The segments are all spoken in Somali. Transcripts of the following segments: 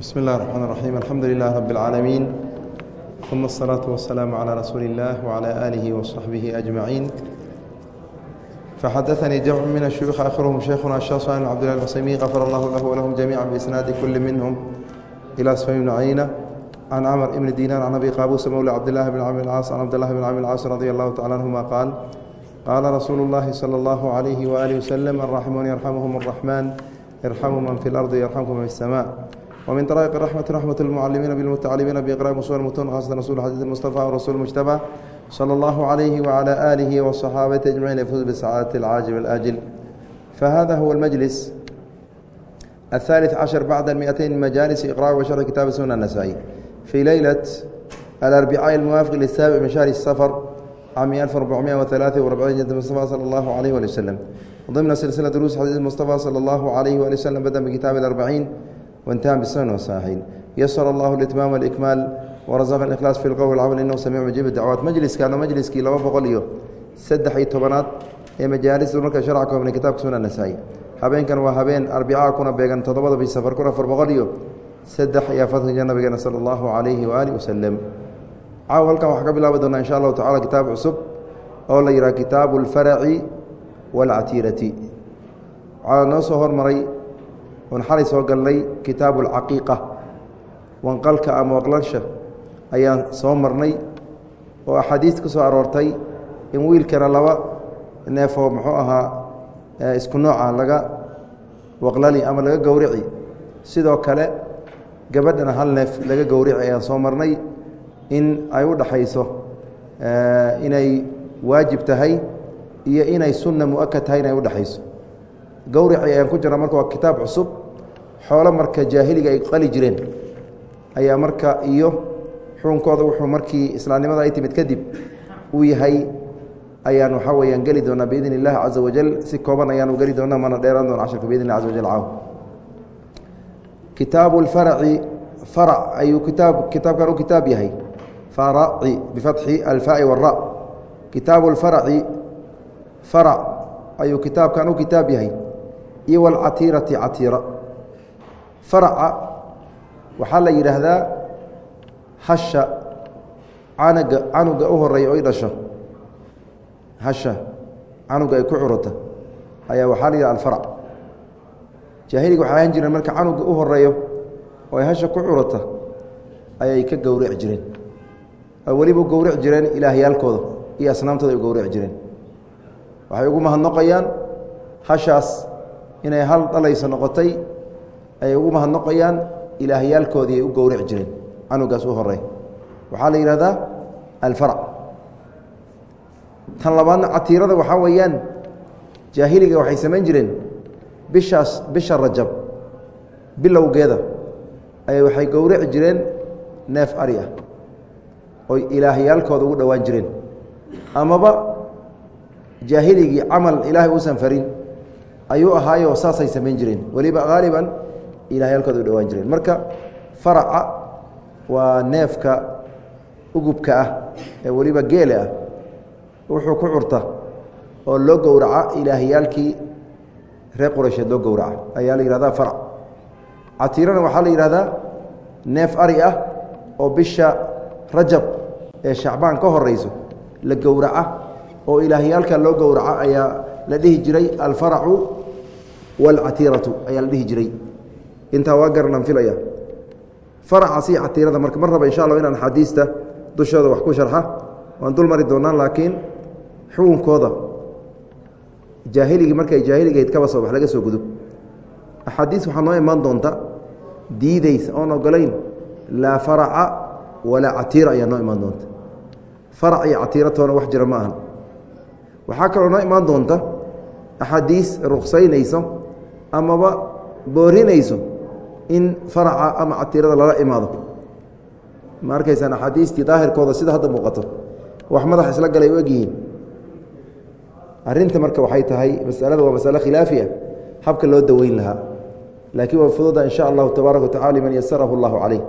بسم الله الرحمن الرحيم الحمد لله رب العالمين ثم الصلاة والسلام على رسول الله وعلى آله وصحبه أجمعين فحدثني جمع من الشيوخ آخرهم شيخنا الشيخ صالح عبد الله العثيمين غفر الله له ولهم جميعا بإسناد كل منهم إلى سفيان بن عيينة عن عمر بن دينار عن أبي قابوس مولى عبد الله بن عمرو العاص عن عبد الله بن عمرو العاص رضي الله تعالى عنهما قال قال رسول الله صلى الله عليه وآله وسلم الراحمون يرحمهم الرحمن ارحموا من في الأرض يرحمكم من في السماء ومن طرائق الرحمة رحمة المعلمين بالمتعلمين بإقراء مصور المتون خاصة رسول الحديث المصطفى ورسول المجتبى صلى الله عليه وعلى آله وصحابة أجمعين يفوز بالسعادة العاجل والآجل فهذا هو المجلس الثالث عشر بعد المئتين من مجالس إقراء وشرح كتاب سنة النسائي في ليلة الأربعاء الموافق للسابع من شهر السفر عام 1443 جد المصطفى صلى الله عليه وآله وسلم ضمن سلسلة دروس حديث المصطفى صلى الله عليه وآله وسلم بدأ بكتاب الأربعين وانتهى بالسنن والصحيحين يسر الله الإتمام والإكمال ورزق الإخلاص في القول والعمل إنه سميع مجيب الدعوات مجلس كان مجلسكii laba boqol iyo saddex iyo tobanaad ee majaalista marka sharca ka hobnay kitaabka sunan nasaa-i habeenkan waa habeen arbicaa kuna beegan toddobada bish safar kun afar boqol iyo saddex iyo afartanka nabigeena sala allahu calayhi waaalih wasalam caaw halkan waxaa ka bilaabi doonaa insha allahu tacala kitaab cusub oo la yidhaha kitaabu alfaraci waalcatiirati waxaa noo soo hormaray oon xalay soo galnay kitaabu alcaqiiqa wanqalka ama waqlansha ayaan soo marnay oo axaadiis ku soo aroortay in wiilkana laba neefoo muxuu ahaa isku nooca laga waqlali ama laga gowrici. Sidoo kale gabadhana hal neef laga gowrici ayaan soo marnay in ay u dhaxayso inay waajib tahay iyo inay sunna mu'akad tahay inay udhexayso gowrici ayaan ku jirna marka waa kitaab cusub xoolo marka jaahiliga ay qali jireen ayaa marka iyo xukunkooda wuxuu markii islaamnimada ay timid kadib uu yahay ayaan waxaa weyaan geli doonaa biidn اllahi caza wajal si kooban ayaanu geli doonaa mana dheeraan doona casharka biidn اlah caza wajal caaw kitaabu اlfaraci farac ayuu kitaab kitaabkan u kitaab yahay faraci bifatxi alfaai wara kitaabu اlfaraci farac ayuu kitaabkan u kitaab yahay iyo wاlcatiirati catiira. Faraca waxaa la yidhaahdaa hasha canuga canuga u horreeya oy dhasho hasha canuga ay ku curata ayaa waxaa la yidhaha alfarac. Jaahiliga waxay ahaan jireen marka canuga u horeeyo oo ay hasha ku curata ayay ka gowrici jireen. Ay weliba u gowrici jireen ilaahyaalkooda iyo asnaamtooda ay u gowrici jireen. Waxay ugu mahadnoqayaan hashaas inay hal dhalayso noqotay ayay ugu mahadnoqayaan ilaahyaalkoodii ay u gowrici jireen. Canugaas u horey waxaa la yidhahdaa alfarac tan labaadna catiirada waxaa weeyaan jaahiliga waxay samayn jireen. Bishaas bisha rajab bilowgeeda ayay waxay gowrici jireen neef ari ah oy ilaahyaalkooda ugu dhowaan jireen. Amaba jaahiligii camal ilaahay uusan farin ayuu ahaayoo saasay samayn jireen. Weliba haaliban ilahyaalkooda u dhowaan jireen. Marka faraca waa neefka ugubka ah ee weliba geele ah. Wuxuu ku curta oo loo gowraca ilaahyaalkii reer quraysheed loo gowraca. Ayaa la yihahdaa farac. Catiirana waxaa la yidhahdaa neef ari ah oo bisha rajab ee shacbaan ka horeyso la gowraca oo ilaahyaalka loo gowraca ayaa la dhihi jiray alfaracu waalcatiiratu ayaa la dhihi jiray intaa waa garanan filaya faracaasi catiirada marka mar raba insha allah inaan axaadiista dushooda wax ku sharxa waan dul doonaa laakiin xukunkooda jaahiligii markay jaahiligayd kaba soo bax laga soo gudub axaadiis waxaa noo imaan doonta diideysa oon ogolayn laa faraca walaa catiira ayaa noo imaan doonta farac iyo catiiratoona wax jira ma ahan waxaa kaloo noo imaan doonta axaadiis ruksaynayso amaba boorinayso in faraca ama catiirada lala imaado. Ma arkaysaan axaadiistii daahirkooda sida hadda muuqato? Wax madax isla galay u egyihiin. Arrinta marka waxay tahay masalada waa masale khilaafi habka loo daweyn lahaa. Laakiin waa fududa in sha allahu tabaaraka wa tacala liman yasarahu allahu caleyh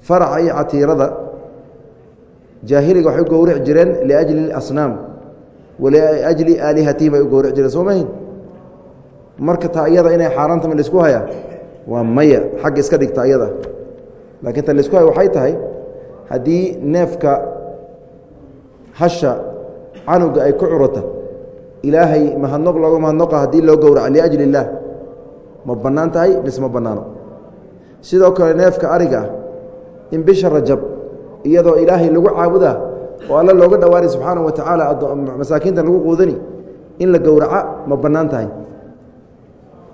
faraca iyo catiirada jaahiliga waxay u gowrici jireen liajli asnaam waliajli aalihatihim ay u gowrici jireen. Soo mahin marka taa iyada inay xaaraanta ma la isku hayaa waa maya. Xagga iska dhigta ayada laakiin tan la isku hay waxay tahay haddii neefka hasha canuga ay ku curata ilaahay mahadnoq looga mahadnoqa haddii loo gowraco liajli illaah ma bannaan tahay mise ma bannaano. Sidoo kale neefka ariga ah in bisha rajab iyadoo ilaahay lagu caabudaa oo alla looga dhawaanay subxaana wa tacaala masaakiintan lagu quudani in la gowraca ma bannaan tahay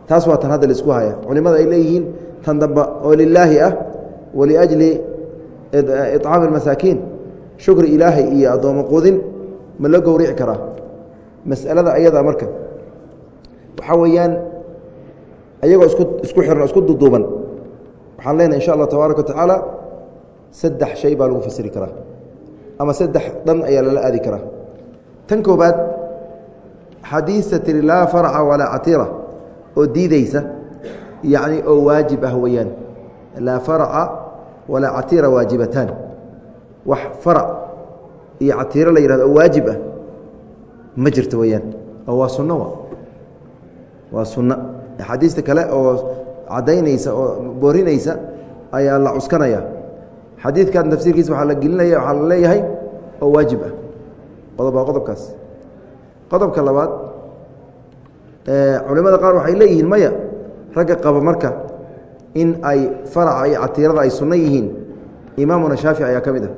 taas waa tan hadda la isku haya culimada ay leeyihiin tan damba oo lilaahi ah waliajli iطcaami اmasaakiin shukri ilaahay iyo addoommo quudin ma loo gowrici karaa mas'alada ayada marka waxaa weeyaan ayagoo isku isku xiran isku duduuban waxaan leenahay insha allah tabaaraka wa saddex shay baa lagu fasiri karaa. Ama saddex dhan ayaa lala aadi karaa. Tan koobaad xadiista tiri laa farca walaa catiira oo diideysa yacni oo waajib ah weeyaan. Laa farca walaa catiira waajibataan wax farac iyo catiiro la yihahdo oo waajib ah ma jirto weeyaan. Oo waa sunno waa sunno axaadiista kale oo caddaynaysa oo boorinaysa ayaa la cuskanaya. Xadiidkan tafsiirkiisa waxaa la gelinaya waxaa la leeyahay oo waajib ah. Qodob waa qodobkaas. Qodobka labaad culimada qaar waxay leeyihiin maya ragga qaba marka in ay faraca iyo catiirada ay sunno yihiin. Imaamuna shaafici ayaa ka mid ah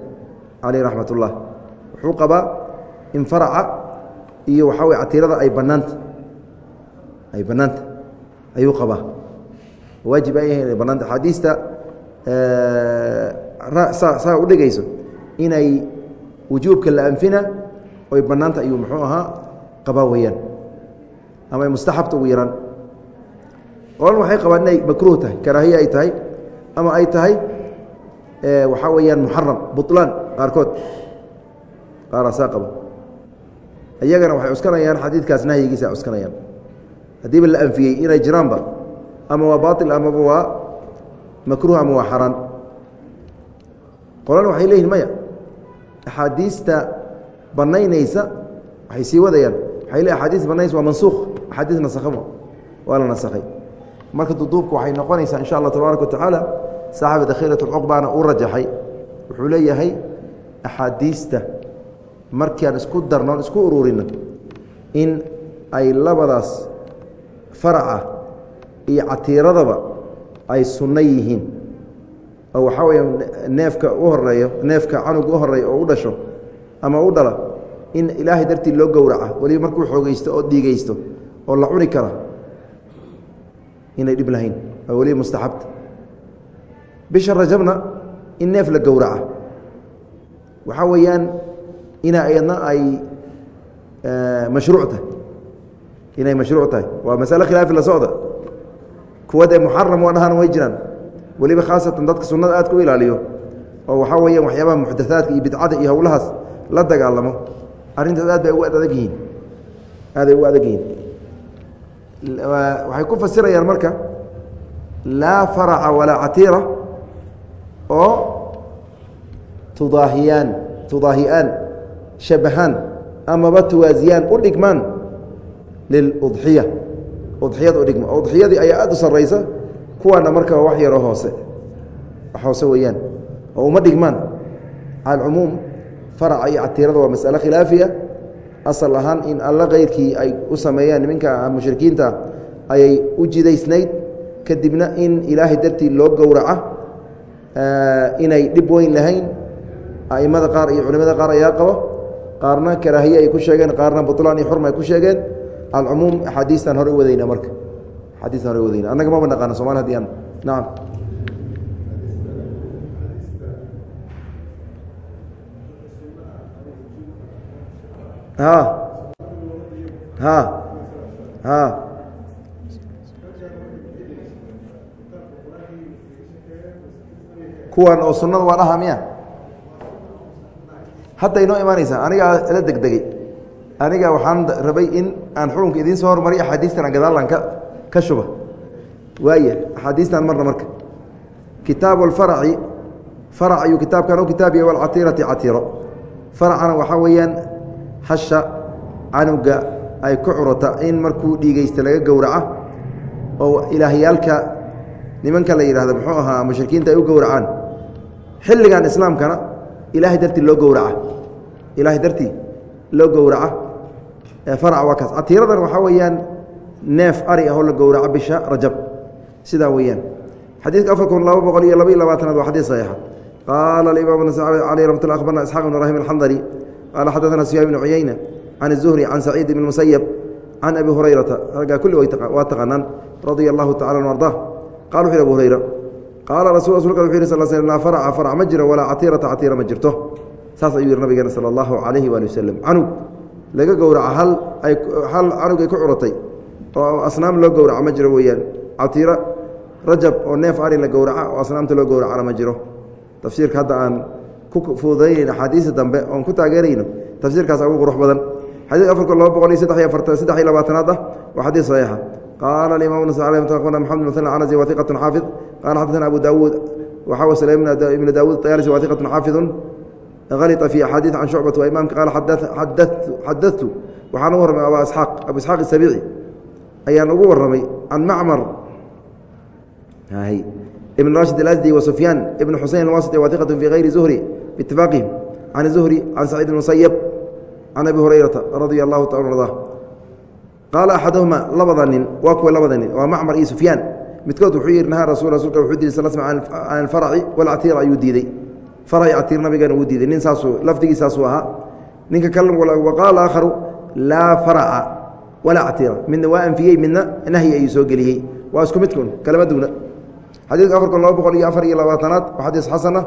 caleyh raxmat wuxuu qabaa in faraca iyo waxaa wey catiirada ay bannaanta ay bannaanta ayuu qabaa. Waajib ay yahay inay axaadiista saa u dhigayso inay wujuubka la anfina oy bannaanta ayuu muxuu ahaa qabaa weeyaan ama mustaxabta ugu yaraan. Qolan waxay qabaan inay makruuh tahay karaahiye ay tahay ama ay tahay waxaa weeyaan muxaram buطlaan qaarkood. Qaaraasaa qaba iyagana waxay cuskanayaan xadiidkaas nahyigiisa ay cuskanayaan haddiiba la anfiyey inay jiraanba ama waa baail amaba waa makruuh ama waa xaraan. Qolan waxay leeyihiin maya axaadiista banaynaysa waxay sii wadayaan waxay le axaadiis banaynaysa waa mansuuq axaadiis nasakhamo waa la nasakhay. Marka duduubka waxay noqonaysaa insha allah tabaaraka wa tacaala saaxiba dakhiirat lcuqbaana uu rajaxay. Wuxuu leeyahay axaadiista markiaan isku darno isku ururino in ay labadaas faraca iyo catiiradaba ay sunno yihiin. Oo waxaa weeye neefka u horeeyo neefka canuga u horreeya oo u dhasho ama u dhala in ilaahay dartii loo gowraca. Weliba markuu xoogeysto oo dhiigeysto oo la cuni kara inay dhib lahayn. Oo weliba mustaxabta bisha rajabna in neef la gowraca. Waxaa weeyaan ina ayadna ay mashruuc tahay. Inay mashruuc tahay. Waa masale khilaafi la socda. Kuwa dee muxaram waa dhahaan way jiraan. Weliba khaasatan dadka sunnada aad ku ilaaliyo. Oo waxaa weeyaan waxyaabaha muxdathaadka iyo bidcada iyo howlahaas la dagaalamo arrintaas aad bay ugu adag yihiin. Aaday ugu adag yihiin. Waxay ku fasirayaan marka laa faraca walaa catiira oo tudaahiyaan tudaahi'aan shabahaan amaba tuwaasiyaan u dhigmaan liludxiya udxiyada udhigma udxiyadii ayaa aad u sarraysa kuwaana marka wax yaroo hoose. Wax hoose weeyaan. Oo uma dhigmaan. Cala faraca iyo catiirada waa masale khilaafiya. Asal ahaan in alla keyrkii ay u sameeyaan niminka mushrikiinta ayay u jidaysnayd. Kadibna in ilaahay dartii loo gowraca inay dhib weyn lahayn a'immada qaar iyo culimada qaar ayaa qabo. Qaarna karaahiye ay ku sheegeen qaarna buطlaan iyo xurma ay ku sheegeen. Alcumuum axaadiistaan hore u wadayna marka. Axaadiistaan hore u wadayna annaga maba naqaano somali haddii aan nacam kuwan oo sunada waa dhaha miya? Hadda inoo imaanaysaa anigaa la degdegey aniga waxaan rabay in aan xukunka idiin soo hormariy axaadiistan aan gadaalan ka ka shuba. Waaya axaadiistan marna marka. Kitaabu alfaraci farac ayuu kitaabkan u kitaabiyay walcatiirati catiiro. Faracana waxaa weeyaan hasha canuga ay ku curata in markuu dhiigeysta laga gowraca oo ilaahyaalka nimanka la yidhahdo muxuu ahaa mushrikiinta ay u gowracaan. Xilligan islaamkana ilaahay dartii loo gowraca. Ilaahay dartii loo gowraca. Farac waa kaas. Catiiradan waxaa weeyaan neef ari ahoo la gowraco bisha rajab. Sidaa weeyaan. Xadiidka afar kun laba boqol iyo laba iyo labaatanaad waa xadiid saxiixa. Qaala alimaam nasai caleyh ramat lla akhbarna isxaaq ibn ibrahim alxandari qaala xadaثana sufyaan bn cuyeyna can الzuhri can saciid ibn musayab can abi hurayrata raggaa kulli waa taqaanaan radia allahu tacala an ardaa qala wuxu yhi abu hurayra qaala rasul rasulka wuxu yhi sal sl laa faraca farac ma jiro walaa catiirata catiira ma jirto saas ayuu yihi nabigeena sala allahu calayhi waali wasalam canug laga gowraca hal ay hal canug ay ku curatay oo asnaam loo gowraca ma jiro weeyaan catiiro rajab oo neef ari la gowraca oo asnaamta loo gowracana ma jiro tafsiirka hadda aan ku fududaynayno axaadiista dambe oon ku taageerayno tafsiirkaas ugu qurux badan. Xadiid afar kun laba boqol iyo saddex iyo afartan saddex iyo labaatanaad ah waa xadiid saxiixa. Qaala alimaam nas akhbarna maxamed bin waa iqatun xaafid. Qaala xadaثana abu daawuud. Waxaa sulaym ibnu daawuud طayaalisi waa iqatun xaafidun halita fi axaadiid can shucbata waa imaamka qaala xadadtu waxaan ugu warramay abu isxaaq abu isxaaq isabici ayaan ugu warramay can macmar ibn rashid alasdi wa sufyaan ibn xusein alwasiti waa iqatun fi hayri zuhri biitifaaqihim can zuhri can saciid musayab can abi hurayrata radia allahu taala arda qaala axaduhuma labada nin waa kuwa labada nin waa macmar iyo sufyaan midkood wuxuu yihi nahaa rasul rasulka wuxuu diiday sal sl can alfaraci walcatiir ayuu diiday faraci catiir nabigeena uu diiday nin saasuu lafdigii saasuu ahaa ninka kale wa qaala aakharu laa faraca walaa catiira midna waa anfiyey midna nahyi ayuu soo geliyey waa isku midkun kalama duuna xadiidka afar kun laba boqol iyo afar iyo labaatanaad waa xadiis xasana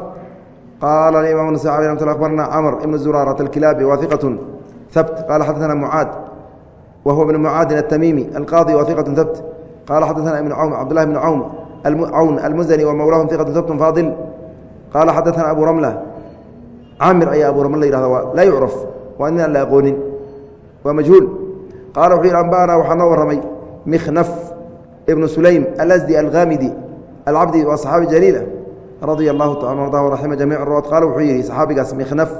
qaala aimam nas alي mt abarna camr ibn zuraarat alkilaabi wa iqatun habt qala xadaثna mucaad wa huwa ibn mucaadin atamimi alqaadi wa iqatun habt qala xadaثna ibn cawn cabdulahi bn cawn cawn almuzani wa mawlahum iqatun habtun faadil qaala xadaثna abu ramla caamir ayaa abu ramla la yihahda laa yucraf waa nin aan la aqoonin waa majhuul qaala wuxuu yihi amba'ana waxaa noo warramay mikhnaf ibnu sulaym alasdi alghamidi alcabdi waa saxaabi jaliil ah radia allahu taala arda raxima jamic ruwaad qaala wuxuu yihi saxaabigaas mikhnaf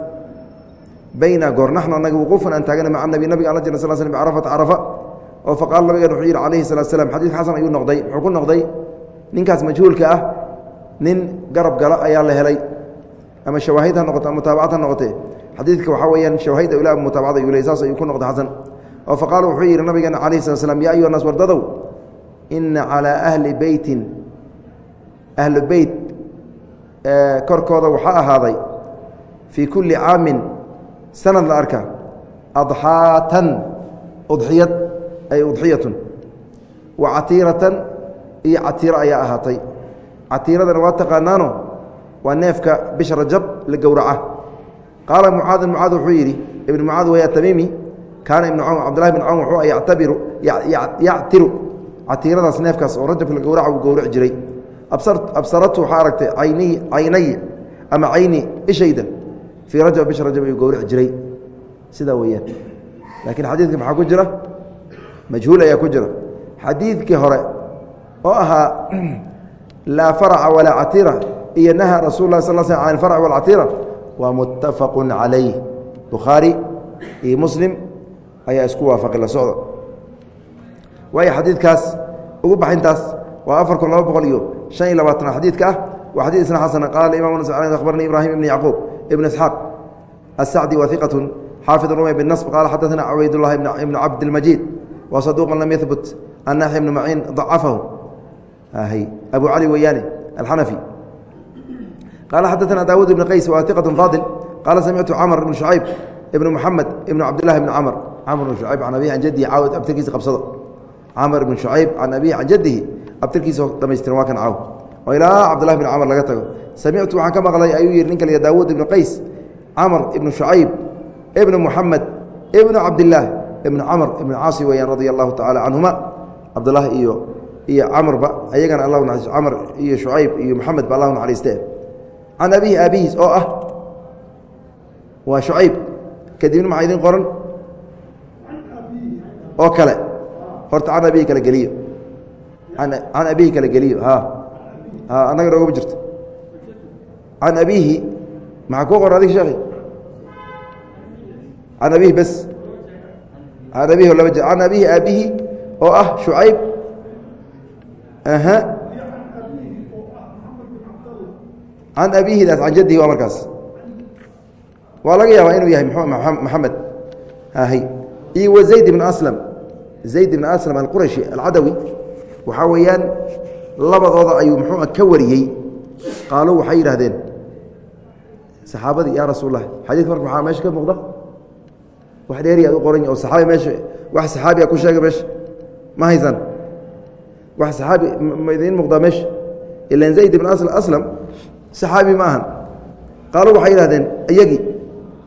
bayna goor naxnu anaga wuquufan aan taagana maca nabi nabiga ala sal sl bicarafata carafa oo faqaala nabigan wuxuu yihi calayhi salatu slam xadiidka xasan ayuu noqday wuxuu ku noqday ninkaas majhuulka ah nin garab gala ayaa la helay ama shawaahid ha noqoto ama mutaabacad ha noqotee xadiidka waxaa weeyaan shawaahid ila mutaabacad ayuu ley saas ayuu ku noqday xasan oo faqaala wuxuu yihi nabigeena calayhi salat slam ya ayuha naas wardadow ina calaa ahli beytin ahlu beyt korkooda waxaa ahaaday fii kulli caamin sanad la arka adxaatan udxiyad ay udxiyatun wa catiiratan iyo catiiro ayaa ahaatay. Catiiradana waa taqaanaano waa neefka bisha rajab la gowraca. Qaala mucaadin mucaad wuxuu yidhi ibnu mucaad waya tamiimi kaana ibnu cawn cabdillahi bn cawn wuxuu yactabiru yactiru catiiradaas neefkaas oo rajabka la gowraca uu gowraci jiray absaratu waxaa aragtay ayni caynay ama cayni ishayda fii rajab bisha rajab ayuu gowrici jiray sidaa weeyaan laakiin xadiidka maxaa ku jira majhuul ayaa ku jira xadiidkii hore oo ahaa laa faraca walaa catiira iyo naha rasul lah sal sl can alfarc walcatiira waa muttafaqu calayh bukhaari iyo muslim ayaa isku waafaqay la socda waayo xadiidkaas ugu baxintaas waa afar kun laba boqol iyo شhan iyo labaatana xadiidka ah waa xadيث isna xasana qala imam akhbarnii ibrahim ibn yacquub ibn isxaaq الsacdi wa iqaة xaafiظ rumey bالنصb qala xadaثna cubaydالlahi ibn cabdالmajiid wa saduqa lam yahbut الnaxي ibn maciin ضacafahu abu cali weyaane alxanafi qala xadaثna daawud ibn qays wa iqaة faadil qala samictu cmr ibn شhucayb ibn muxamed ibn cabdالlahi bn cmr cmr ibn شhucayb can abihi can jadihi caawd abtirkiisa qabsado camr ibn شhucayb can abihi can jadihi abtirkiisa dhamaystiran waa kan caaw oo ilaa cabdullahi bin camar laga tago. Samictu waxaan ka maqlay ayuu yihi ninka daawuud ibnu qays camr ibnu shucayb ibnu muxamed ibnu cabdillaah ibnu camr ibnu caasi weeyaan radia allahu tacaala canhuma cabdullaahi iyo iyo camarba ayagana allahu naxariis camr iyo shucayb iyo moxamed ba allahu naxariiste can abihi aabihiis oo ah waa shucayb. Kadibna maxaa idin qoran? Oo kale. Horta can abihi kala geliyo can abihi kala geliyo. Annaga noogama jirto. Can abihi maxaa kuu qoran adig sheekhi? Can abihi bes. Can abihi laba je can abihi aabihi oo ah shucayb aha. Can abihidaas can jadihi waa markaas. Waa laga yaabaa inuu yahay maxamed hy iyo wa zayd ibn aslam. Zayd ibn aslam alqurashi alcadawi waxaa weeyaan labadooda ayuu muxuua ka wariyey qaaluu waxay yidhahdeen saxaabadii yaa rasuul lah xadiidka marka waxaa meesha ka muuqda? Wax dheeri aad u qoran oo saxaabi meesha wax saxaabiga ku sheega meesha. Ma haysan wax saxaabi ma idiin meesha. Ilan zayd ibn aslam saxaabi ma ahan. Qaaluu waxay yidhahdeen iyagii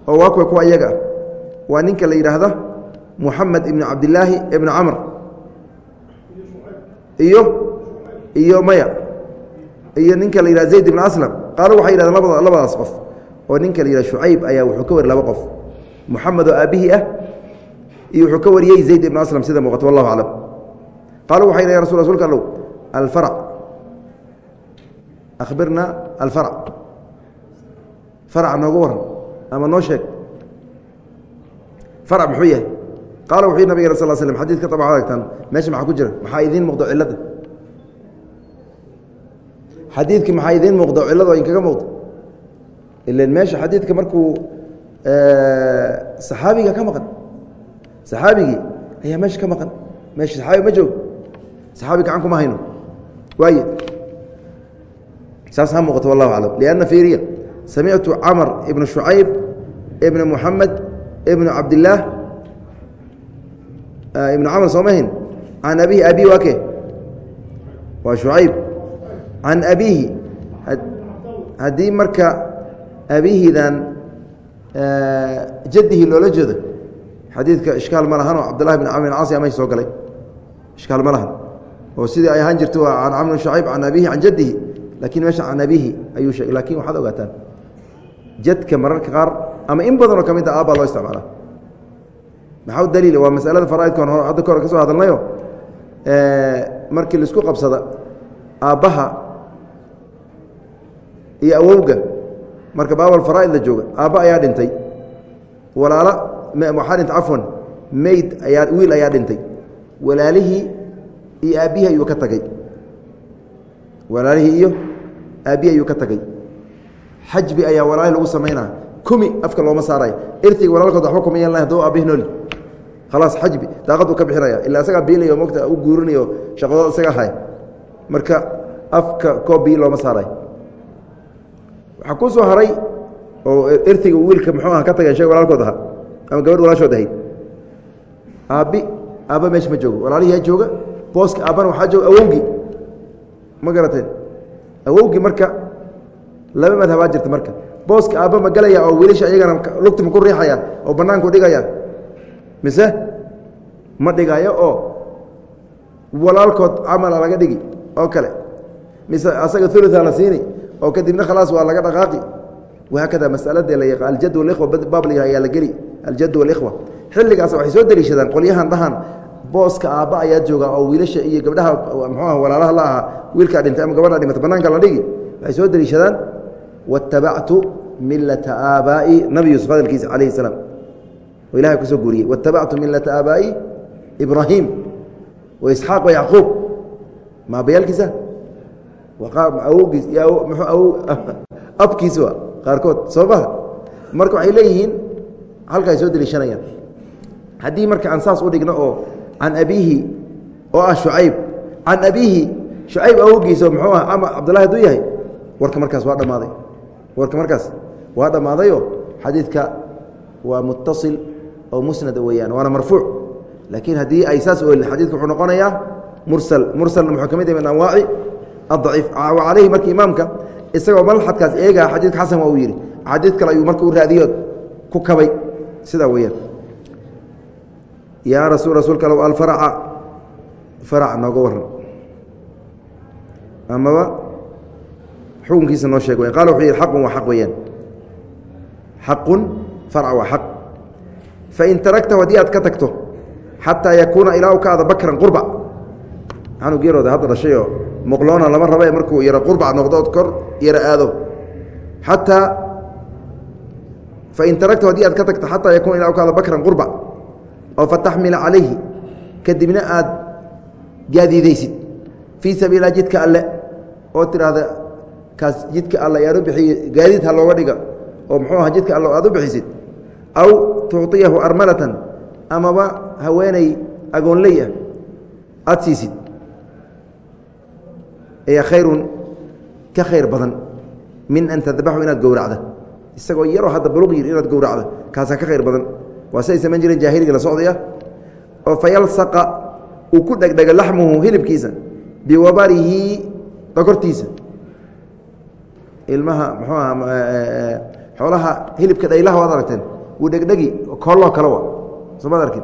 oo waa kuwa kuwa iyaga ah. Waa ninka la yidhaahda muxamed ibn cabdilaahi ibn camr iyo iyo maya iyo ninka la yidhahda zayd ibn aslam. Qaaluu waxay yidhahdeen labada labadaas qof. Oo ninka la yidhahda shucayb ayaa wuxuu ka wari laba qof. Muxamed oo aabihii ah iyo wuxuu ka wariyey zayd ibn aslam sida muuqato wallahu aclam qaaluu waxay yidhahen rasul rasulka allow. Alfarc akhbirna alfarc farc nooga waran ama noo sheeg. Farc muxuu yahay qaala wuxuu nabigeen sal slm xadidka tabca aragtaan meesha maxaa ku jira maxaa idiin muuqdo cilladda xadiidki maxaa idiin muuqdo cillada o inkaga muuqdo ilan meesha xadiidka markuu saxaabiga ka maqan saxaabigii ayaa meesha ka maqan meesha saxaabi ma joog saxaabi gacan kuma hayno waay saas ha muuqato wallahu aclam lianna fiiriya samictu camr ibnu shucayb ibna muxamed ibnu cabdillaah ibnu camr soomahin can abihi abihi waa ke waa shucayb can abiihi haddii marka abihidan jadihi loola jeedo xadiidka ishkaal ma lahan oo cabdullahi bn camr caasi ama soo galay ishkaal ma lahan oo sidii ay ahaan jirto waa can camr shucayb can abihi can jadihi lakiin meesha can abihi ayuu sheegay laakiin waxaad ogaataan jadka mararka qaar ama in badanoo ka mid a aabbaa maxaa daliil waa masalada faraaidkan hor hadda kahor ka soo hadalnayo? Markii la isku qabsada aabbaha iyo awowga marka baabal faraaid la jooga aabba ayaa dhintay. Walaala waxaa dhintay cafwan meyd ayaa wiil ayaa dhintay. Walaalihii iyo aabbihii ayuu ka tagay. Walaalihii iyo aabbihi ayuu ka tagay. Xajbi ayaa walaalihi lagu samaynaa kumi afka looma saarayo. Irtiga walaalkood waxba kuma yeelnay haduu aabihi nooli khalaas xajbi daaqaduu ka bixinaya ilaa isagaa biilayo mogta u guurinayo shaqadooda isaga hay marka afka koob bii looma saarayo waxaa ku soo haray oo irtiga wiilka muxuu aha ka tagay sheeg walaalkood ahaa ama gabadh walaashood ahayd aabbi aabba meesha ma joogo walaalihiyaa jooga booska aabbana waxaa jooga awowgii ma garateen awowgii marka laba madhabaa jirta marka booska aabba ma galaya oo wiilasha iyagana lugti ma ku riixayaan oo bannaanku dhigayaan mise ma dhigayo oo walaalkood camala laga dhigi oo kale. Mise asaga ulua la siini oo kadibna khalaas waa laga dhaqaaqi. Wahaakada masaladee la yaqa aljad walikhwa babliga ayaa la geli. Aljad walikhwa xilligaas waxay soo deliishadaan qolyahan dhahan booska aabba ayaa jooga oo wiilasha iyo gabdhaha mxuuah walaalaha la ahaa wiilkaa dhintay ama gabadha dhimata banaanka la dhigi. Waxay soo deliishadaan watabactu milata aabaa'i nabi yuusuf hadalkiisa calayhi salaam oo ilahay ku soo guuriyey. Watabactu milata aabaa'i ibraahim wa isxaaq wa yacquub. Ma abayaalkiisa awowgiis abkiis qaarkood soo maha marka waxay leeyihiin halka ay soo deliishanayaan. Haddii marka aan saas u dhigno oo can abiihi oo ah shucayb can abiihi shucayb awowgiisa muxuu ah ama cabdullahi hadduu yahay warka markaas waa dhammaaday. Warka markaas waa dhammaadayo xadiidka waa muttaصil oo musnada weeyaan waana marfuuc. Laakiin haddii ay saas oolin xadidka wuxuu noqonayaa mursal mursalna muxuu ka mid yahay min anwaaci addaciif calayhi marka imaamka isagoo malxadkaas eegaa xadiidka xasan waa uu yidhi xadiid kale ayuu marka u raadiyood ku kabay. Sidaa weeyaan. Yaa rasul rasuulka low alfaraca farac nooga waran amaba xukunkiisa noo sheeg qala wuxuu yidhi xaqun waa xaq weeyaan. Xaqun farc waa xaq fain taragtahu haddii aad ka tagto xataa yakuuna ilaa ka ada bakran qurba canug hadda dhashayoo muqloona lama raba markuu yaro qurbac noqdood kor yaro aado xataa fain taragtahu haddii aad ka tagto xataa yakuuna ilaa ka ada bakran qurba oo fataxmila calayhi kadibna aad gaadiidaysid fii sabiila jidka alle oo tidhaahda kaas jidka alla aad u bixiy gaadiid ha looga dhiga oo muxuu aha jidka alla aad u bixisid aw tucطiyahu armalatan amaba haweeney agoonley ah aad siisid. Ayaa khayrun ka khayr badan min an tadbaxu inaad gowracda. Isagoo yaroo hadda buluq yir inaad gowracda kaasaa ka khayr badan. Waa siday samayn jireen jaahiliga la socdaya oo fayalsaqa uu ku dhegdhego laxmuhu hilibkiisa biwabarihi dhogortiisa ilmaha muxuu aha xoolaha hilibka dhaylaha waad aragteen dhegdhegi kooloo kale wa somaad arkin?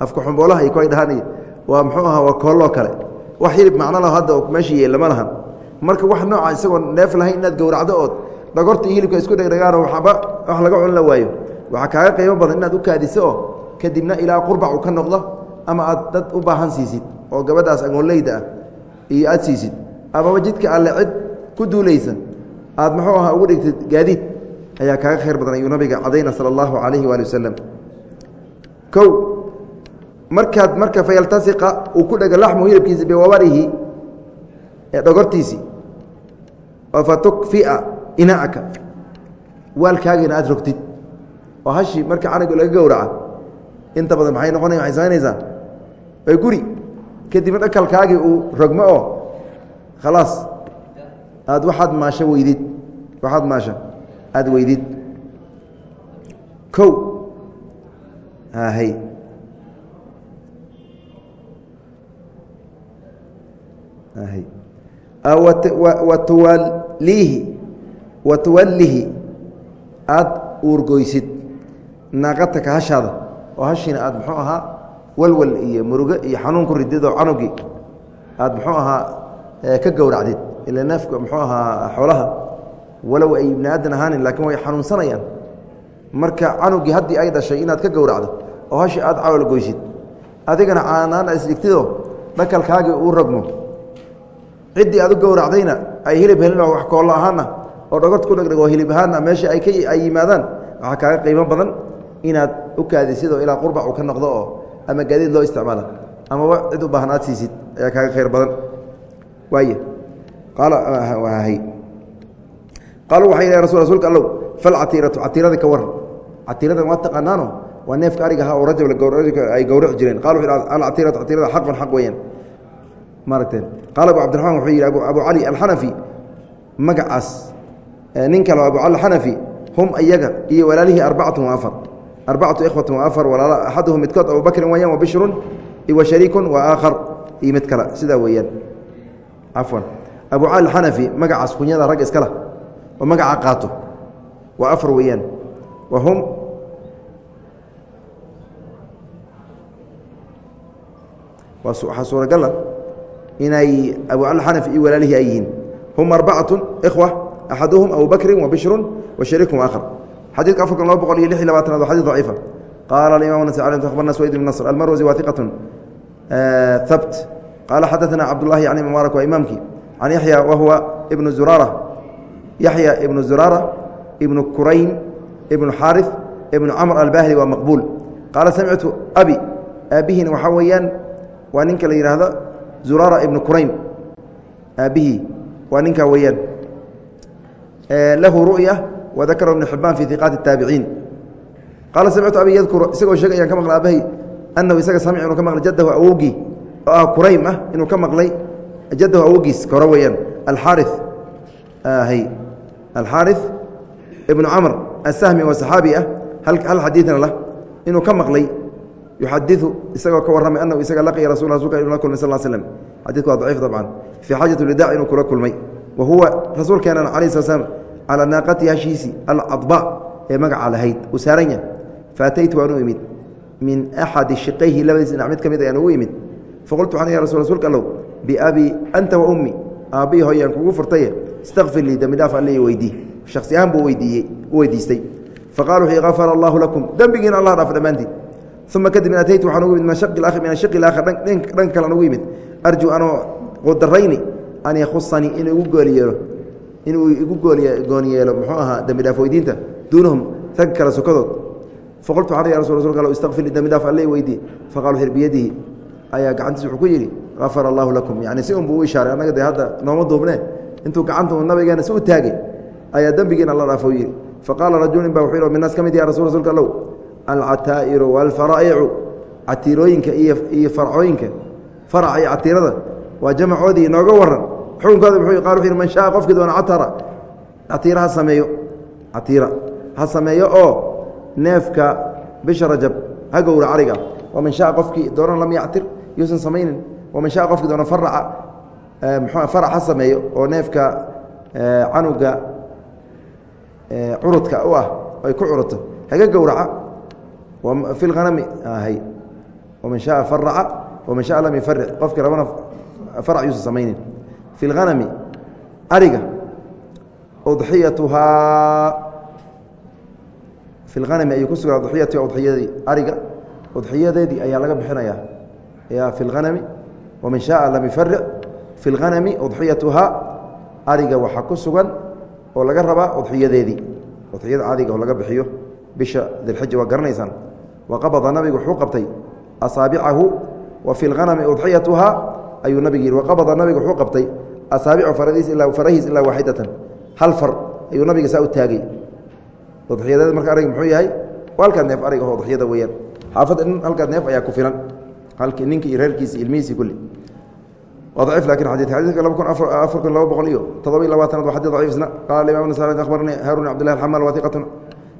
Afka xumboolaha iyo kuay dhahaan waa muxuu aha waa kooloo kale. Wax hilib macno laho hadda meesha yeella ma lahan. Marka wax nooca isagoo neef lahayn inaad gowracdo ood dhagorta hilibka isku dhegdhegaano waxba wax laga cun la waayo. Waxaa kaaga qiimo badan inaad u kaadiso oo kadibna ilaa qurbac uu ka noqdo ama aad dad u baahan siisid oo gabadhaas agoonleyda ah iyo aad siisid amaba jidka alle cid ku duulaysa aad muxuu aha ugu dhigtid gaadiid ayaa kaaga khayr badan ayuu nabiga cadayna sala allahu calayhi waali wasalam kow markaad marka fayaltasiqa uu ku dhego laxmu hilibkiisa biwabarihi dhogortiisii oo fatukfia inaaka waalkaagiina aad rogtid. Oo hashii marka canaga laga gowraca. Inta badan maxay noqonaya waxay samaynaysaa ee guri kadibna dhakalkaagii uu rogmo oo khalaas aad waxaad maasho weydid waxaad maasha aada weydid. Kow. Hay watuwaliihi wa tuwallihi aada uurgoysid. Naaqataka hashaada oo hashiina aad muxuu ahaa walwal iyo murugo iyo xanuun ku ridid oo canugii. Aad muxuu ahaa ka gowracdid. Ila neefka muxuu ahaa xoolaha walow ay ibni aadan ahaanin laakiin way xanuunsanayaan. Marka canugii haddii ay dhashay inaad ka gowracdo oo hashi aad cawal goysid adigana caanaan isdhigtidoo dhakalkaagii uu rogmo. Ciddii aad u gowracdayna ay hilib helinoo wax koollo ahaana oo dhogort ku dhegdhego hilib ahaana meesha ay ay yimaadaan waxaa kaaga qiimo badan inaad u kaadisidoo ilaa qurbac uu ka noqdo oo ama gaadiid loo isticmaala amaba cid u baahan aad siisid ayaa kaaga khayr badan. Waay qaala qaaluu waxay yidhahen rasul rsulka allow falcatiiratu catiirada ka waran catiiradan waa taqaanaano waa neefka ariga ahaa oo rajab ay gowraci jireen. Qala alcatiiratu catiirada xaqan xaq weeyaan. Maaragteen qaala abu cabdiraxmaan wuxuu yidhi abu cali alxanafi magacaas nin kale abu cali alxanafi hum ayaga iyo walaalihii arbacatu wa afar. Arbacatu ikhwatu wa afar walaala axaduhum midkood abu bakrin weeyaan wa bishrun wa shariikun wa aakhar iyo mid kale sidaa weeyaan. Cafwan abu cali alxanafi magacaas kunyada rag iskala oo magaca qaato. Waa afar weeyaan. Wa hum. Waxaa suuragala inay abu cali xanafi iyo walaalihii ay yihiin. Hum arbacatu ikhwa axaduhum abu bakrin wa bishrun wa shariikun aakhar. Xadiidka afarkan laba boqol iyo lix iyo labaatanaad waa xadis daciifa qaala aimam nas abarna swayd bn nasr almarwasi waa iqatun habt qaala xadaثna cabdullahi yani mubaarak waa imaamkii can yaxya wa huwa ibnu zuraara yaxya ibnu zurara ibnu qurayn ibnu xaari ibnu camr albahli waa maqbuul qaala samictu abi aabbihiina waxaa weeyaan waa ninka la yidhaahdo zurara ibnu qurayn aabbihii waa ninkaa weeyaan. Eh, lahu ru'ya wadakara ibnu xibbaan fii iqaati اtaabiciin qaala samictu abi yadkuru isagoo sheeg ayaan ka maqla aabbahay annahu isaga samic inuu ka maqlay jaddahu awowgii oo ah quraym ah inuu ka maqlay jaddahu awowgiis hore weeyaan. Alxaari ah, alxaariث ibnu camr asahmi waa saxaabi ah hal xadiidna lah inuu ka maqlay yuxadiu isagoo ka warramay anahu isaga laqiya rasul rasulka inuu la kulmay sal slm xadidku waa daciif dabcan fii xaajat lidaac inuu kula kulmay wa huwa rasuulkeenan alayh sala slam calaa naaqati hashiisi alcadba ee magaca lahayd uu saaran yahay faataytu waan u imid min axadi shiqayhi labadiis dhinac mid ka mid ayaan ugu imid faqultu waxaan ya rasul rasuulka allow biabii anta wa ummi aabbihi hooyaan kugu furtaye istakfir lii dembi dhaaf alle weydii shaksi ahaan buu weydiiyey weydiistay. Faqala wuxuu gafara allahu lakum. Dembigiina allah dhaaf dhammaantiin uma kadibna ataytu waxaan ugu imid min ashaqi aakhir dhanka kale aan ugu imid arjuu anoo qudarayni an yakhusanii inuu igu gooliyeelo inuu igu gooni yeelo muxuu ahaa dembi dhaaf weydiinta? Duunahum rag kale sokadood. Faqultu waxaan ya rasul rasulka allow istakfir lii dembi dhaaf alle weydii faqala wuxu biyadihi. Ayaa gacantiis wuxuu ku yidhi afar allahu lakum yani si un buu u ishaaray annaga dee hadda nooma duubne intuu gacanta uu nabigeena si u taagay ayaa dembigiina la dhaafo yidhi faqaala rajulin ba wuxuu yih min naas ka mid ya rasul rsulka allow alcataa'iru waalfaraa'icu catiirooyinka iyo farcooyinka faraca iyo catiirada waa jamacoodii inooga waran xukunkooda muxuu qal wuxu yhi man shaa qofkii doona catara catiira ha sameeyo catiira ha sameeyo oo neefka bisha rajab ha gowra cariga waman shaa qofkii doona lam yactir yuusan samaynin waman shaa qofkii doona faraca mxu farac ha sameeyo oo neefka canuga curudka u ah ay ku curato haga gowraca. Fi lhanami hay. Waman shaa faraca waman shaa lam yufaric qofkii rabana farac yuusan samaynin. Fi اlhanami ariga udxiyatuhaa fi lhanami ayuu ku sugan udxiyatuha udxiyadii ariga udxiyadeedii ayaa laga bixinaya ya fi اlhanami waman shaaa lam yufariq fi اlhanami udxiyatuhaa ariga waxaa ku sugan oo laga rabaa udxiyadeedii udxiyada adiga oo laga bixiyo bisha dilxija waa garanaysaan wa qabada nabigu wuxuu qabtay asaabicahu wa fi lhanami udxiyatuhaa ayuu nabigu yihi waqabada nabigu wuxuu qabtay asaabicu arahiis ilaa waaxidatan hal far ayuu nabiga saa u taagay udxiyadaed marka ariga muxuu yahay alkaa neef ariga oo udxiyada weyaan ninki iyo reerkiisi ilmihiisii kulli waa daciif lakin xadidka xadidka laba kun afar kun laba boqol iyo toddoba iyo labaatanaad waa xadid daciif isna qala imam nasai akhbarani haarun cabdillahi alxamal wahiqatun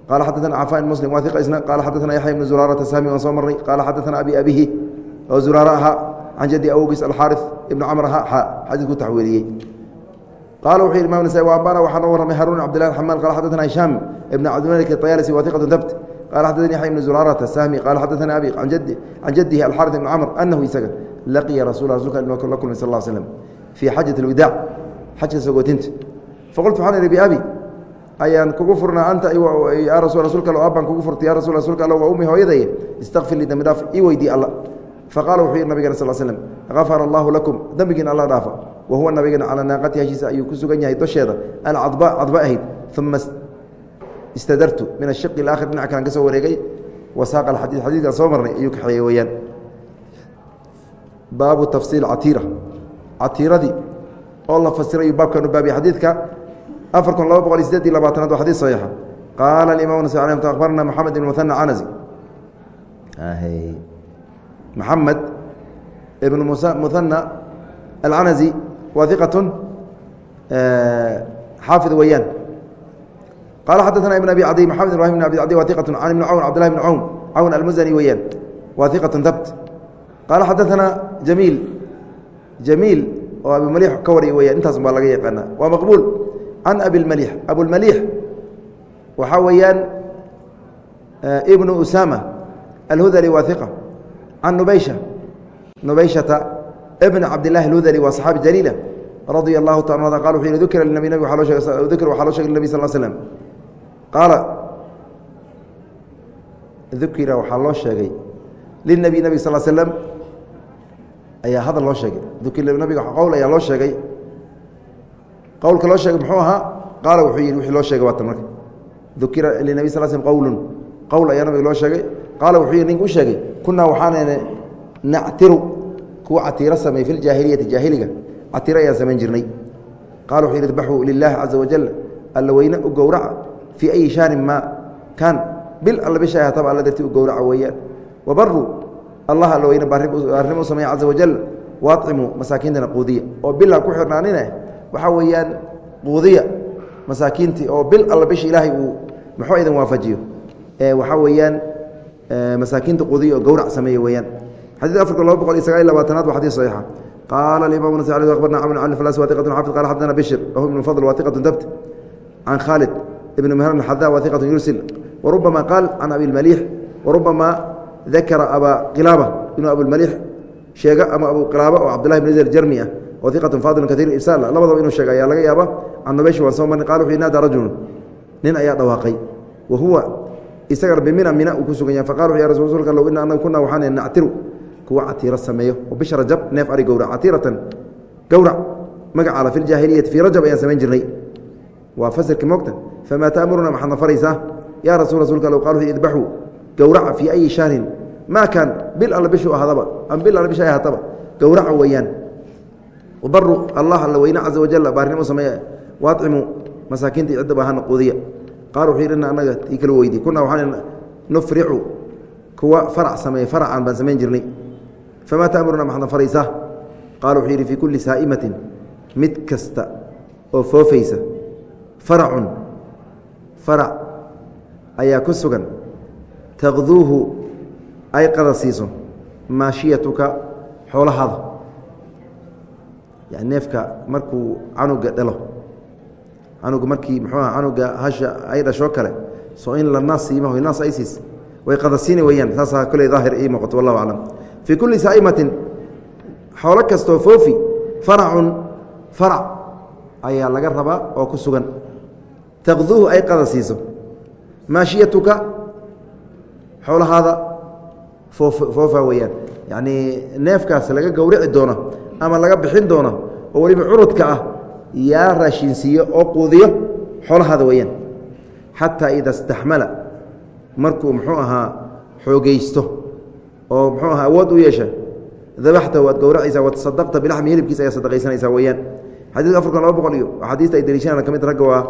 qala xadaثana cafan muslim wahiqa isna qala xadaثana yaxya ibnu zuraarata sahmi waan soo marnay qala xadaثana abi abihi oo zuraara ahaa can jadi awogis alxaari ibnu camr ahaa xadiidku taxwiiliyey qala wuxuu yidhi imam nasai wa ambana waxaa noo warramay haarun cabdillahi alxamal qala xadaثana hishaam ibn cabdimalik ayaalisi wahiqatu dabt qala xadaثani yaxya ibnu zuraarata sahmi qala xadaثana abi can jadihi alxaari ibnu camr anahu isaga laqiya rasul rasulka la kulmay sal slm fii xajat اlwidaac xajka sagootinta faqultu waxaan ihi biabi ayaan kugu furnaa anta ya rasul rasulka allo abbaan kugu furtay ya rasul rasulka allo waa ummi hooyaday istakfir lii dembi dhaaf ii weydii alla faqala wuxuu yihi nabigana sal slm gafara allahu lakum dembigiina alla dhaafa wa huwa nabigana calaa naaqati heshiisa ayuu ku sugan yahay dosheeda alcadba cadba ahayd uma istadartu min ashiqi alaakhir dhinac kalan ka soo wareegay wasaaqa alxadiid xadiidkaan soo marnay ayuu kaxeeyey weeyaan. Baabu tafsiil catiira. Catiiradii oo la fasirayu baabkan u baabiya xadiidka. Afar kun laba boqol iyo iyo labaatanaad waa xadiid saxiixa qaala alimam nas akhbarna moxamed ibn muhana canazi. Moxamed ibn muhana alcanazi waa iqatun xaafid weeyaan qaala xadaثana ibn abi cadi moxamed ibrahim ibn abi cadi waa iqatun can ibni cawn cabdillahi bn cawn cawn almuzani weeyaan waa iqatun dabt qaala xadaثana jamiil jamiil oo abimaliix ka wariya weyaan intaas baa laga yaqaana waa maqbuul can abilmaliix abulmaliix waxaa weeyaan ibnu usama alhudali waa iqa can nubaysha nubayshata bn cabdillahi alhudali waa saxaabi jaliila radia allahu qal wuxuu yihi dukira linabi nabig waa loo shegay nabi sal slm qaala dukira waxaa loo sheegay linabi nabig sal slm ayaa hadal loo sheegay dukira nabiga qowl ayaa loo sheegay qowlka loo sheegay muxuu ahaa qaala wuxuu yihi wixii loo sheegay waatan marka dukira linabi sal slm qowlun qowl ayaa nabiga loo sheegay qaala wuxuu yihi nink u sheegay kunaa waxaanayna nactiru kuwa catiiro sameey fi ljaahiliyati jaahiliga catiiro ayaan samayn jirnay qala wuxuu yihi idbaxuu lilaahi caza wajal alla weyne u gowraca fii ayi shaanin maa kaan bil alla bisha ahataba alla darti u gowraca weeyaan wabaruu allah alla weyne baarnimo u sameeya caza wajal waacimuu masaakiintana quudiya oo bila ku xirnaanine waxaa weeyaan quudiya masaakiintii oo bil alla bisha ilaahay uu muxuu idin waafajiyo waxaa weeyaan masaakiinta quudiya oo gowrac sameeya weeyaan xadيث aفرka لaba بqل iyo sagaل iy labaatanaad wa xadيث صحيixa qاala الimaم نس أخبرna cمر عن فلاس وثiqة xافظ qال xدثna بشر وهو بن فضل وثiqة dبت عن khالد بن مهران الحdا وثiqة يرسل وربما qال عن أبي المليح وربما ذakra أbا قiلاabة inuu أبوالمليح sheega ama أبو قiلاabة oo cبدالله بن زر jermi ah وثiqة فاضل kaثير إرسال labadaba inuu sheega ayaa laga yaaba can نubayش waan soo marnay qal وu nاada رaجuل nin ayaa dhawaaqay wahuwa isagana bimina mina uu ku sugan yahay faqal ya rasul rsulka low ina anaga kuna waxaan nactiru kuwa catiiro sameeyo oo bisha rajab neef ari gowrac catiiratan gowrac magacaala fi ljaahiliyati fii rajab ayaan samayn jirnay waa fasirka moogta famaa taamuruna maxaad na faraysaa yaa rasul rasuulka low qaalu idbaxuu gowraca fii ayi shahrin maa kaan bil alla bishuu ahaadaba ama bil alla bisha ay ahaataba gowraca weeyaan baru allah alla weyne caza wajal baarnimo sameeye waacimuu masaakiinta cidda baahana quudiya qaal wuxuu yidhi ina annaga tii kala weydiy kunaa waxaan nufricu kuwa farac sameeye faracaan baan samayn jirnay famaa taamuruna maxadna faraysaa qaal wuxuu yidhi fii kulli saa'imatin mid kasta oo foofaysa faracun farac ayaa ku sugan taqduuhu ay qada siiso maashiyatuka xoolahaada. Yani neefka markuu canuga dhalo canuga markii muxuu aha canuga hasha ay dhashoo kale soo in la naas siimaho naas ay siis way qadasiini weyaan saasaa koley daahir ii muuqato wallahu aclam. Fii kulli saa'imatin xoolo kastoo foofi faracun farac ayaa laga rabaa oo ku sugan taqduuhu ay qada siiso maashiyatuka xoolahaada foofa weyaan yacnii neefkaas laga gowrici doono ama laga bixin doono oo weliba curudka ah yaa raashinsiiyo oo quudiyo xoolahaada weyaan xataa ida istaxmala markuu muxuu ahaa xoogeysto oo muxuu ahaa awood u yeesha dabaxta waad gowracaysaa watasadaqta bilaxmi hilibkiisa ayaa sadaqaysanaysaa weyaan xadiidka afar laba boqol iyo axaadiista ay daliishanaan ka mid ragga waa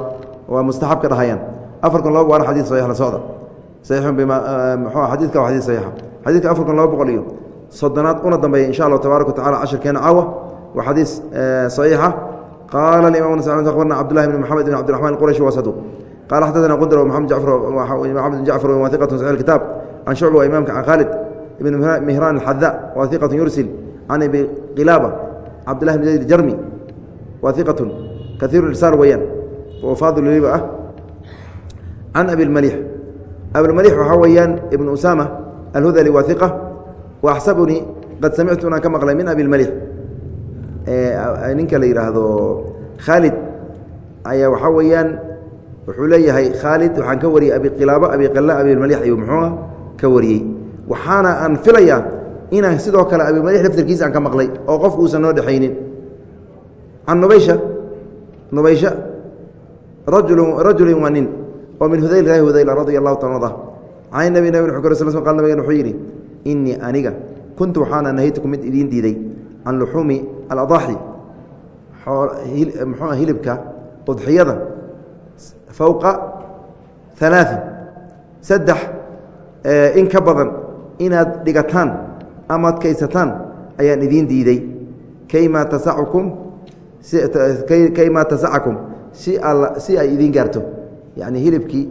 waa mustaxab ka dhahayaan. Afar kun laba waana xadis saxiix la socda. Saxiixun bima muxuu xadidka waa xadis saxiixa. Xadiidka afar kun laba boqol iyo soddonaad una dambeeya insha allahu tabaaraka watacala cashirkeena caawa. Waa xadiis saxiixa. Qaala imam abarna cabdullahi bn maxamed bn cabdiraxman qurashi waa saduq qala xadadana qundar maxamed jacfar maxamed bn jacfar wa iqatun saxix kitaab can shucba waa imaamka can khaalid ibn mihraan alxada wa iqatun yursil. Can abi qilaaba cabdillahi bn zayd jarmi wa iqatun kaiiru irsaal weeyaan oo faadil weliba ah can abi lmalix abilmalix waxaa weeyaan ibnu usaama alhudali waa iqa wa axsabunii qad samictu inaan ka maqlay min abi lmalix ninka la yidhaahdo khaalid ayaa waxaa weeyaan wuxuu leeyahay khaalid waxaan ka wariyey abi qilaabo abi qala abilmalix ayuu muxuuha ka wariyey waxaana aan filayaa inaan sidoo kale abilmalix laftarkiisa aan ka maqlay oo qof uusan noo dhexaynin. Can nubaysha nubaysha rajulu rajulin waa nin oo min hudayl reer hudayl radia allahu taala ada can nabi nabig uu kor sl sl qal nabigan wuxuu yidhi innii aniga kuntu waxaana nahaytuku mid idiin diiday can luxuumi aladaaxi muxuua hilibka udxiyada fowqa alaain saddex in ka badan inaad dhigataan ama adkaysataan ayaan idiin diiday kaymaa tasacakum si ay idiin gaarto. Yacni hilibkii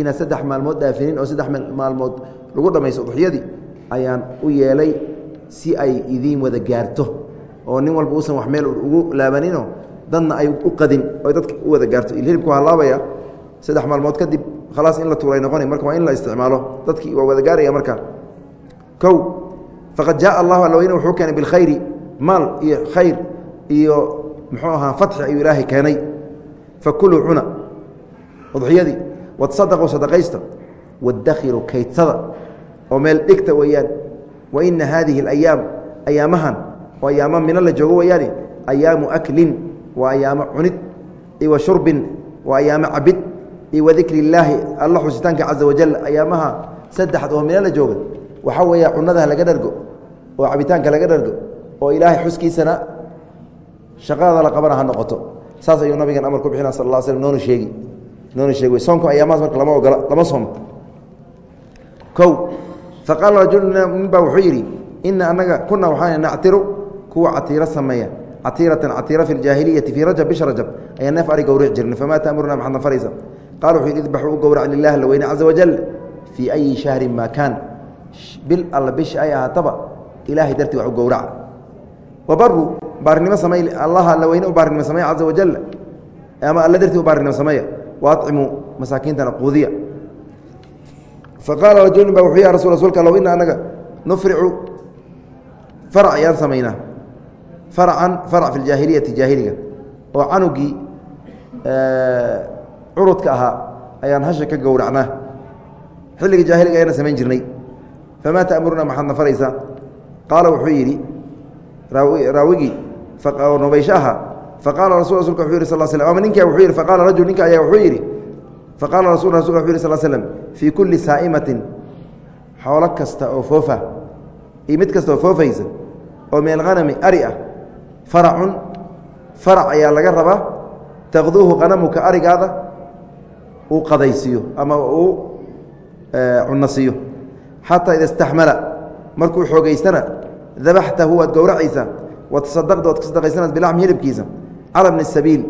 inaad saddex maalmood dhaafinin oo saddex maalmood lagu dhammayso udxiyadii ayaan u yeelay si ay idiin wada gaarto. Oo nin walba uusan wax meel ugu laabaninoo dadna ay u qadin oo dadka u wada gaarto. Hilibka waa laabaya saddex maalmood kadib khalaas in la tuuray noqona marka waa in la isticmaalo. Dadkii waa wada gaaraya marka. Kow faqad jaaa allahu alweyne wuxuu keenay bilkhayri maal iyo khayr iyo muxuu ahaa fatxi ayuu ilaahay keenay fakuluu cuna udxiyadii watasadaquu sadaqaysta wadakhiru kaydsada oo meel dhigta weeyaan wa ina haadihi alayaam ayaamahan oo ayaamo mino la joogo weeyaane ayaamu aklin waa ayaamo cunid iyo wa shurbin waa ayaamo cabid iyo wa dikri illaahi alla xusitaanka caza wajal ayaamaha saddexad oo mino la jooga waxaa weeya cunadaha laga dhargo oo cabitaanka laga dhargo oo ilaahay xuskiisana shaqadada la qabana ha noqoto saas ayuu nabigan amar ku bixina sal la slm noonu sheegi noonu sheegi. Soonka ayaamahaas marka lama ogola lama soomo kow faqaala rajulu nin baa wuxuu yidhi ina anaga kuna waxaa nactiru kuwa catiiro sameeya catiiratan catiira fi ljaahiliyati fii rajab bisha rajab ayaa neef ari gowrici jirnay. Famaa taamuruna maxadna faraysa qala wuxuu yidhi idbaxuu u gowrac lilah la caza wajal fii ayi shahrin maa kaan. Bil alla bisha ay ahaataba ilahay dartii wax u gowraca. Wabaru baarinimo samey allaha alla weyne u baarinimo sameeya caza wajal ama alla dartii u baarinimo sameeya waacimuu masaakiintana quudiya. Faqaala rajulin ba wuxuu ya rasul rasuulka allow ina anaga nufricu farac ayaan samaynaa. Faracan farac fi ljaahiliyati jaahiliga. Oo canugii curudka ahaa ayaan hasha ka gowracnaa. Xilligii jaahiliga ayaana samayn jirnay. Famaa ta'muruna maxaadna faraysaa? Qaala wuxuu yidhi raawigii nubaysho ahaa faqaala rasul rasulka wuxuu yidhi sal slam ama ninka wuxuu yidhi faqaala rajul ninka ayaa wuxuu yidhi faqaala rasul rasulka wuxu yidhi sal slm fii kulli saa'imatin xoolo kasta oo foofa iyo mid kasta oo foofaysa oo min alhanami ari ah faracun farac ayaa laga rabaa taqduuhu qanamuka arigaada uu qadaysiiyo ama uu cunasiiyo xataa ida istaxmala markuu xoogaystana dabaxtahu waad gowracaysaa watasadaqta waad ka sadaqaysanaad bilacmi hilibkiisa. Cala bni sabiil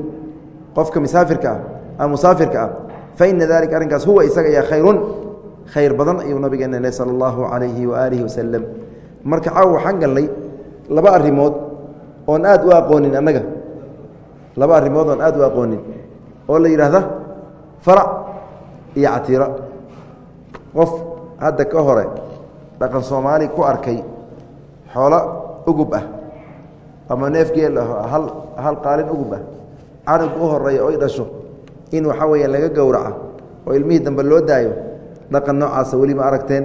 qofka musaafirka ah ama musaafirka ah fa ina dalika arrinkaas huwa isaga ayaa khayrun. Khayr badan ayuu nabigeena le sala allahu calayhi waaalihi wasalam marka caawa waxaan galnay laba arrimood oon aad u aqoonin annaga. Laba arrimood oon aad u aqoonin oo la yidhaahda farac iyo catiiro qof hadda ka hore dhaqan soomaali ku arkay xoolo ugub ah ama neefgeel hal hal qaalin ugub ah u horreeya oy dhasho in waxaa weeya laga gowraca oo ilmihii dambe loo daayo dhaqan noocaasa weli ma aragteen.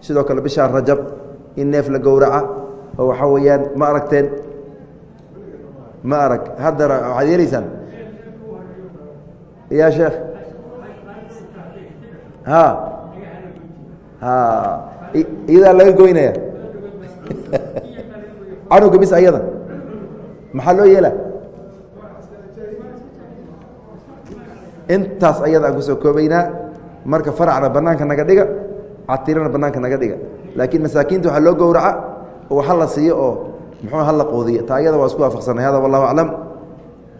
Sidoo kale bishaa rajab in neef la gowraca oo waxaa weeyaan ma aragteen. Ma arag haddana waxaad yeelaysaan? Ya sheekh? Ha ha iyadaa laga goynaya? Canuga mis ayada maxaa loo yeela intaas ayada aan ku soo koobaynaa. Marka faracna banaanka naga dhiga catirana banaanka naga dhiga. Laakiin masaakiinta waxaa loo gowraca oo waxa la siiyo oo muxuu hala qoodiya taa ayada waa isku waafaqsanay. Hada wallahu aclam.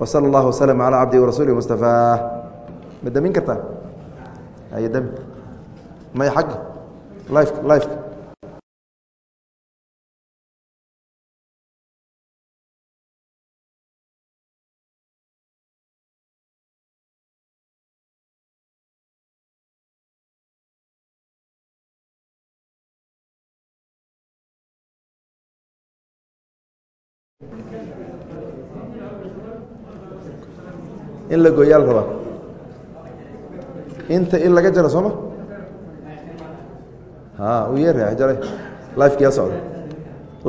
Wa sala allahu waslama calaa cabdihi warasuulih mustafaa ma damin kartaa? Ay dami may xagga lifeka lifeka in la gooyaa la rabaa inta in laga jaro sooma a u yeeraya jare. Lifekiyaa socda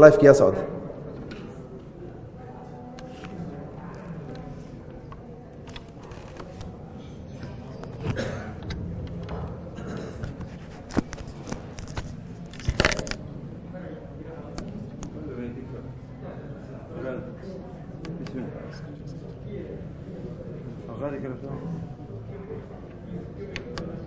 lifekiyaa socda